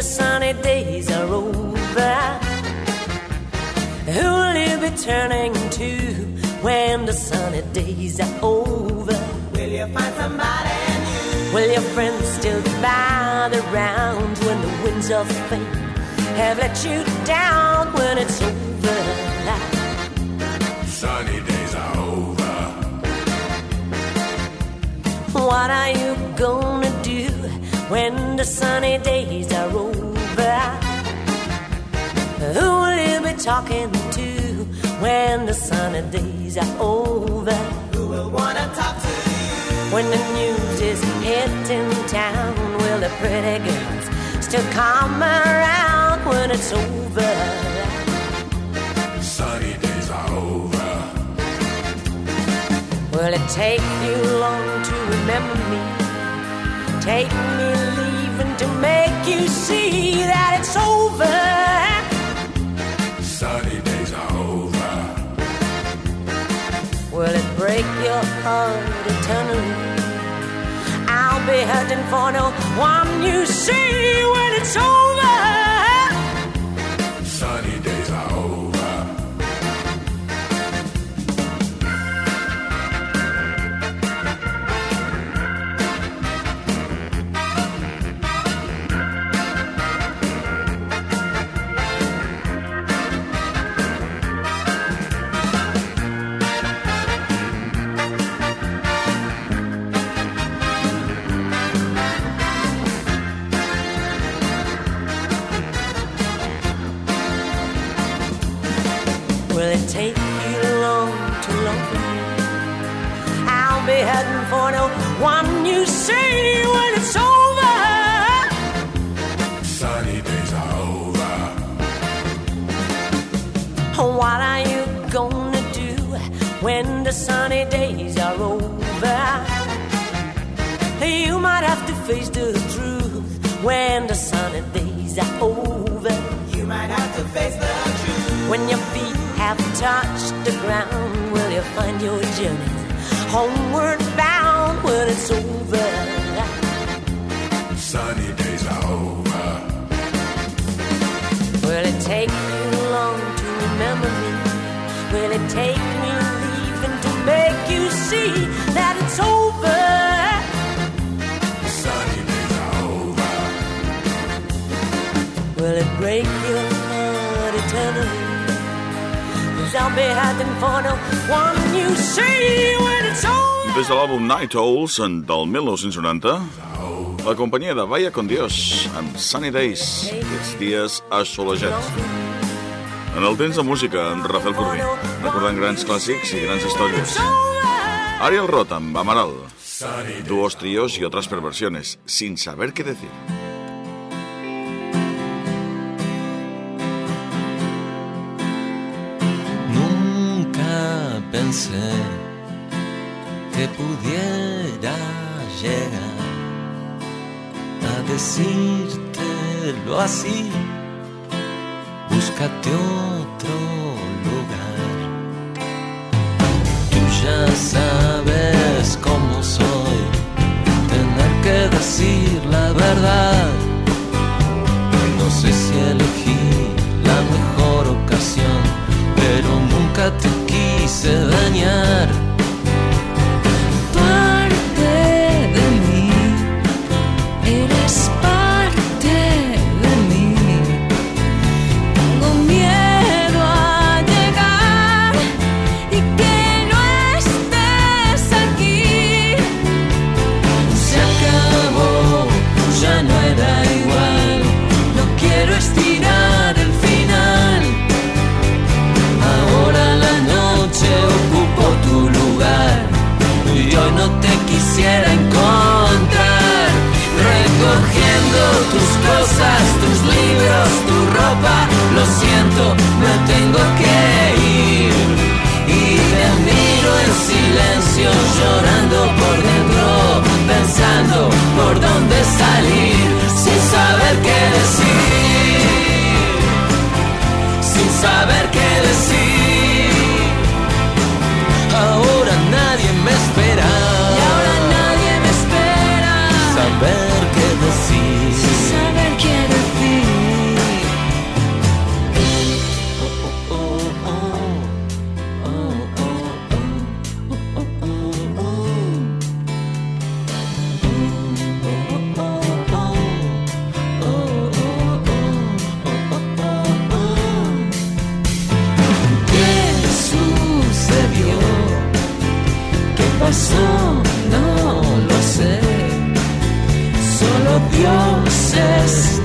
when the sunny days are over? Who will you be turning to when the sunny days are over? Will you find somebody new? Will your friends still gather around when the winds of fate have let you down when it's over? Sunny days are over. What are you gonna do when the sunny days are over? Who will you be talking to when the sunny days are over? Who will wanna talk to you? When the news is hitting town, will the pretty girls still come around when it's over? Sunny days are over. Will it take you long to remember me? Take me leaving to make you see that it's over. Sunny days are over. Will it break your heart eternally? I'll be hurting for no one you see when it's over. For no one you see when it's over. Sunny days are over. What are you gonna do when the sunny days are over? You might have to face the truth when the sunny days are over. You might have to face the truth. When your feet have touched the ground, will you find your journey homeward bound when it's over? Sunny days are over. Will it take you long to remember me? Will it take me leaving to make you see that it's over? Sunny days are over. Will it break your heart eternally? Cause I'll be heading for no one you see when it's over. Des de l'àlbum Night Owls del 1990, la companyia de Vaya con Dios amb Sunny Days, aquests dies assolejats. En el temps de música, en Rafael Corbí, recordant grans clàssics i grans històries. Ariel Roth amb Amaral, dúos tríos y otras perversiones, sin saber qué decir. Nunca pensé que pudiera llegar a decírtelo así. Búscate otro lugar. Tú ya Tus cosas, tus libros, tu ropa. Lo siento, me tengo que ir. Y te miro en silencio, llorando por dentro, pensando por dónde salir, sin saber qué decir, sin saber qué success.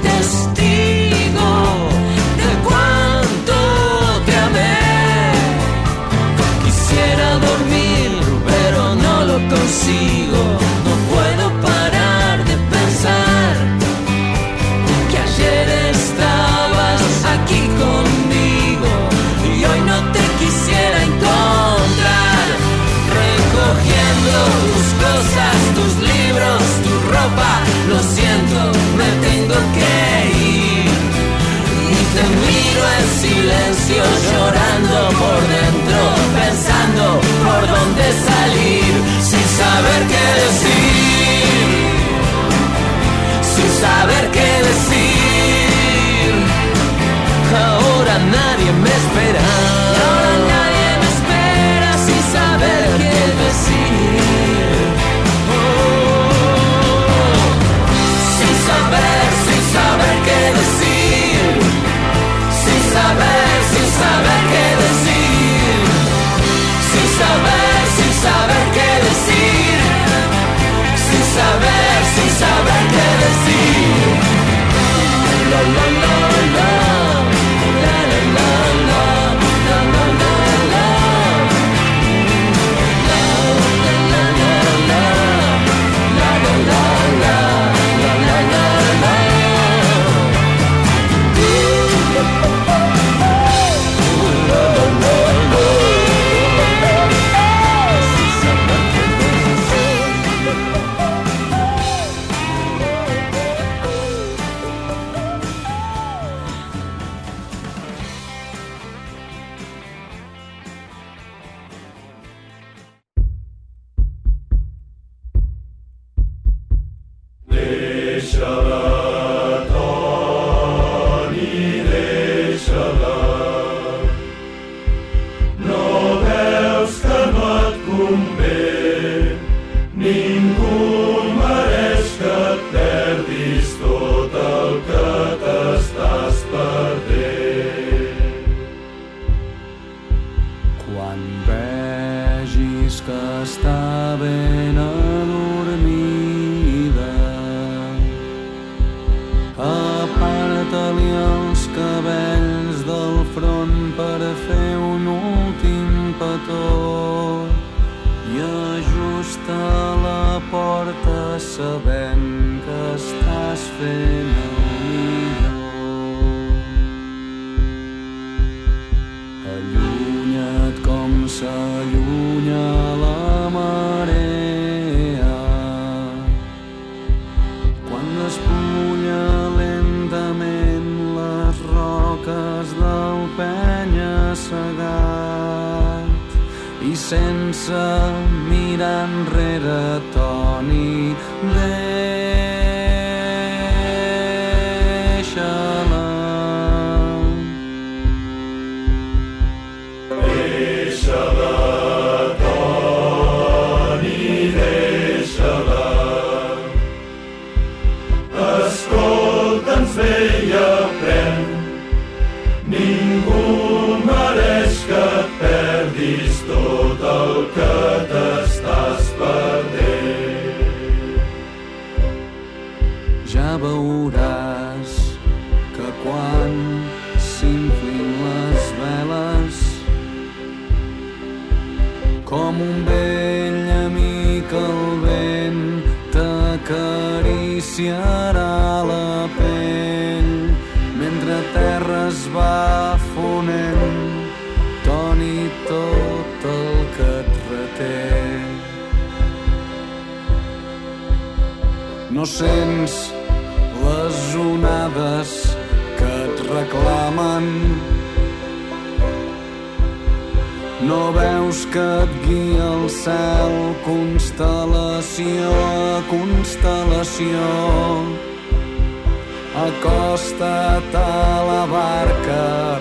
s'allunya la marea. Quan espulla lentament les roques del penya-segat i sense mirar enrere Toni Déu sents les onades que et reclamen. No veus que et guia el cel, constel·lació a constel·lació. Acosta't a la barca,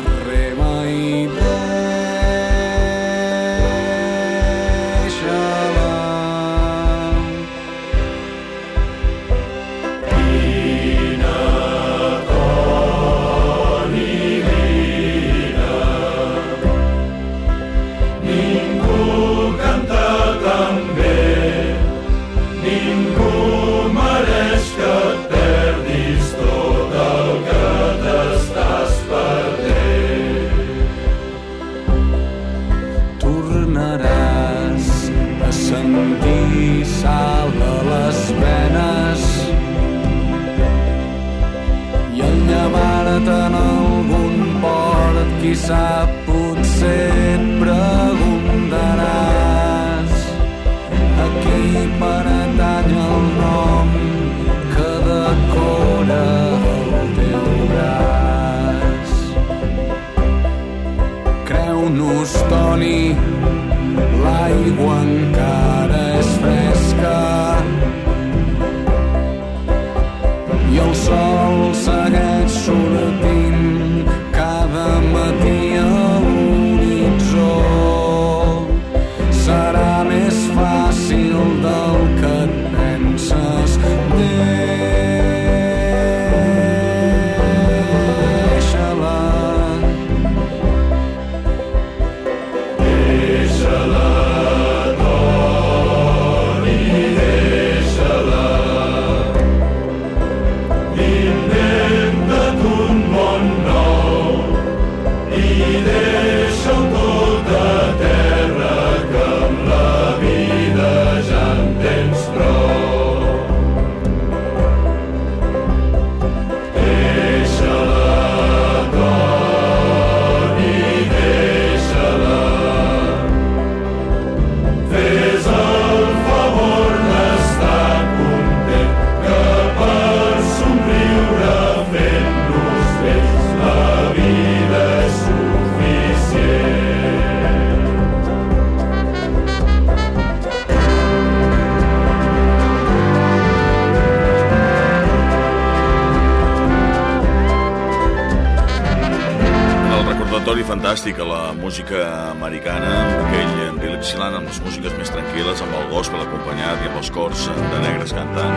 recordatori fantàstic a la música americana, amb aquell Dixieland amb les músiques més tranquil·les, amb el gospel acompanyat i amb els cors de negres cantant.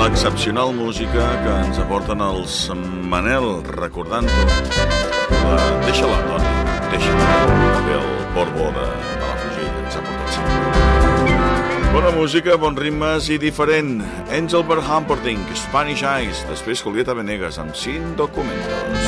L'excepcional música que ens aporten els Manel, recordant-ho. La- Deixa-la, Toni, deixa-la. També el Porbo de, de la Fugell ens ha portat sempre. Bona música, bons ritmes i diferent. Engelbert Humperdinck, Spanish Eyes, després Julieta Venegas amb Sin Documentos.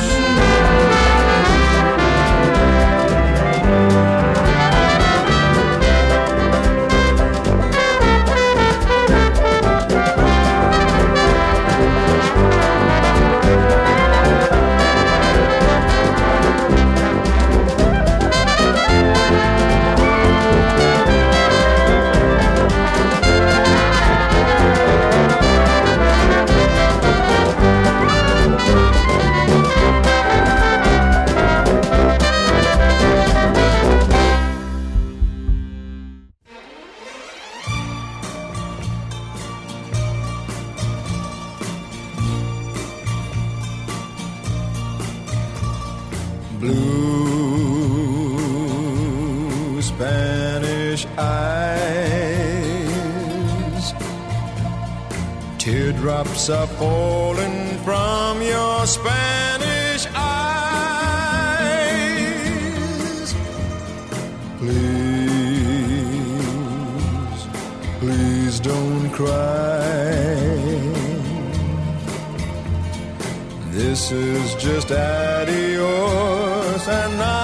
Cry. This is just adios and not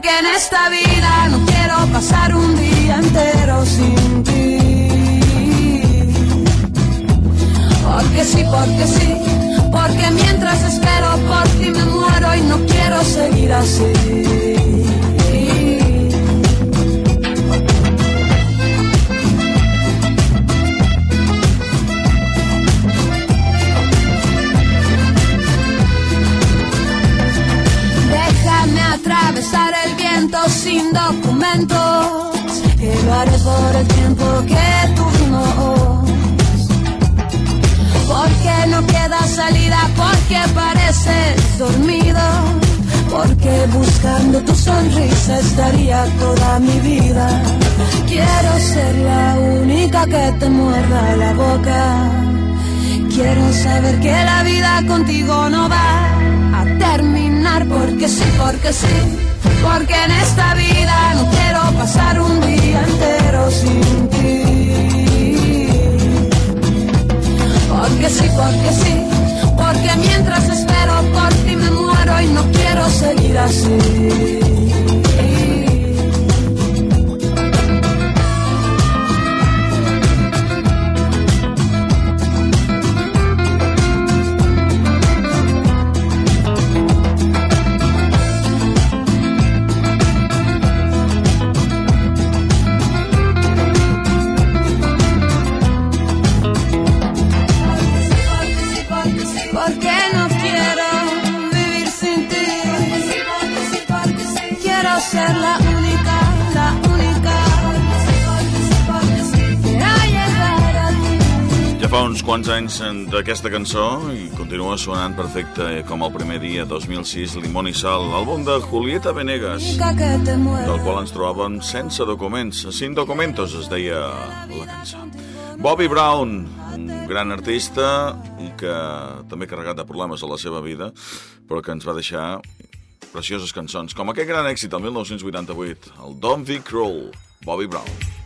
porque en esta vida atravesar el viento sin documentos. Y lo haré por el tiempo que tuvimos. Porque no queda salida, porque pareces dormido. Porque buscando tu sonrisa estaría toda mi vida. Quiero ser la única que te muerda la boca. Quiero saber que la vida contigo no va a terminar porque sí, porque sí. Porque en esta vida no quiero pasar un día entero sin ti. Porque sí, porque sí. Porque mientras espero por ti me muero y no quiero seguir así. quants anys d'aquesta cançó i continua sonant perfecte com el primer dia, 2006, Limón i Sal, l'àlbum de Julieta Venegas, del qual ens trobàvem sense documents, sin documentos es deia la cançó. Bobby Brown, un gran artista i que també ha carregat de problemes a la seva vida, però que ens va deixar precioses cançons, com aquest gran èxit del 1988, el Don't Be Cruel, Bobby Brown.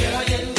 quiero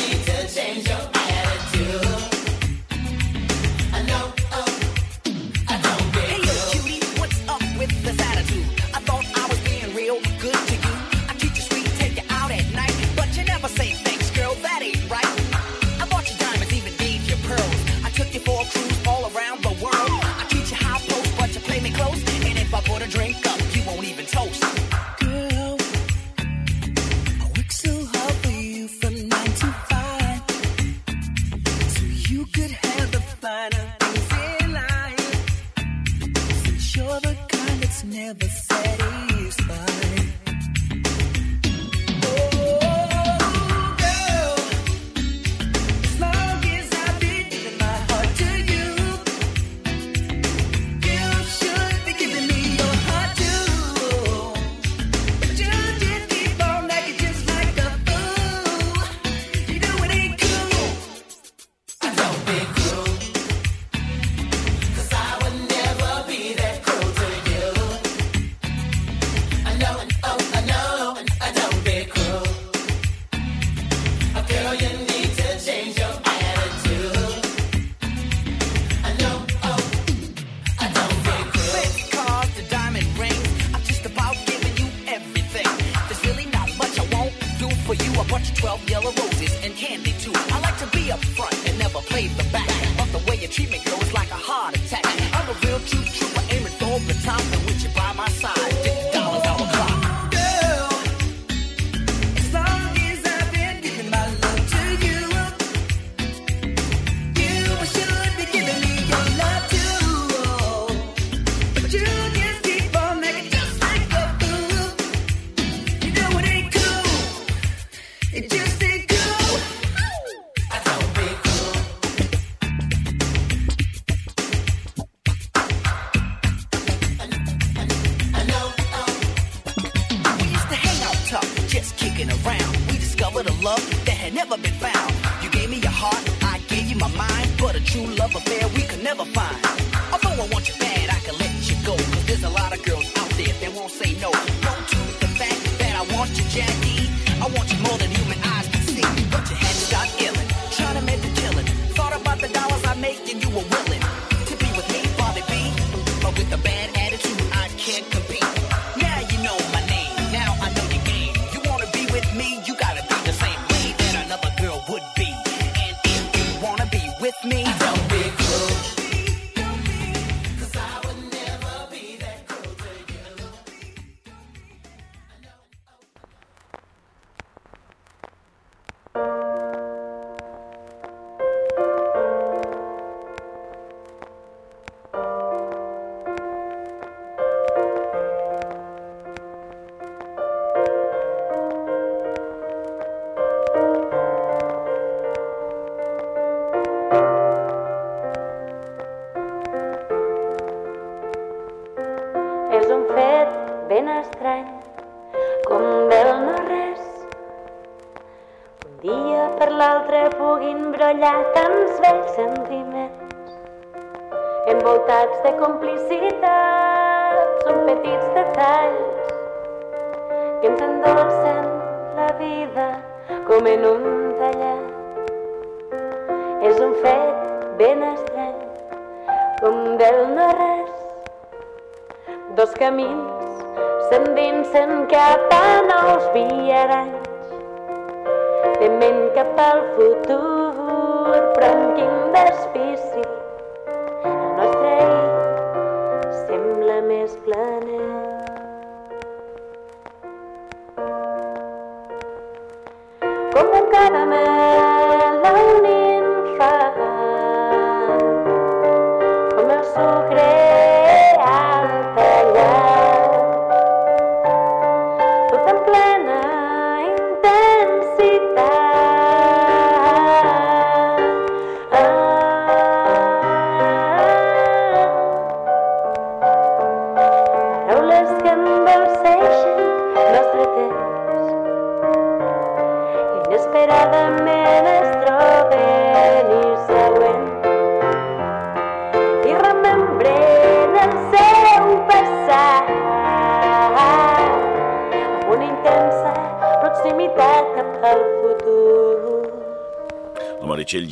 voluntats de complicitat són petits detalls que ens endolcen la vida com en un tallat. És un fet ben estrany, com del no-res. Dos camins s'endinsen cap a nous viaranys, tement cap al futur. Amen.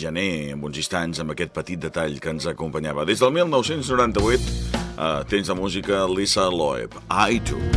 gener, amb uns instants, amb aquest petit detall que ens acompanyava. Des del 1998 eh, tens la música Lisa Loeb, I Do.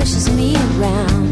Pushes me around.